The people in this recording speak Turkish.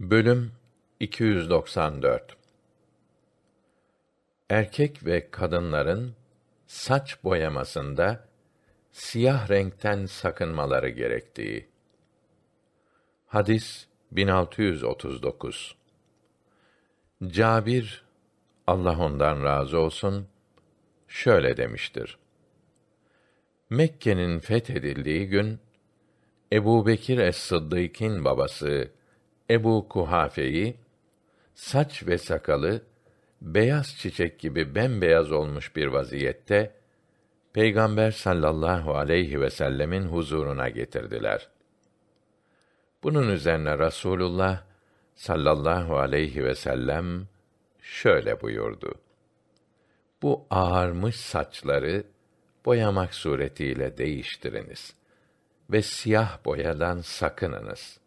Bölüm 294 Erkek ve kadınların saç boyamasında siyah renkten sakınmaları gerektiği. Hadis 1639 Cabir Allah ondan razı olsun şöyle demiştir. Mekke'nin fethedildiği gün Ebu Bekir es-Sıddık'ın babası Ebu Kuhafe'yi saç ve sakalı beyaz çiçek gibi bembeyaz olmuş bir vaziyette Peygamber sallallahu aleyhi ve sellemin huzuruna getirdiler. Bunun üzerine Rasulullah sallallahu aleyhi ve sellem şöyle buyurdu: Bu ağarmış saçları boyamak suretiyle değiştiriniz ve siyah boyadan sakınınız.''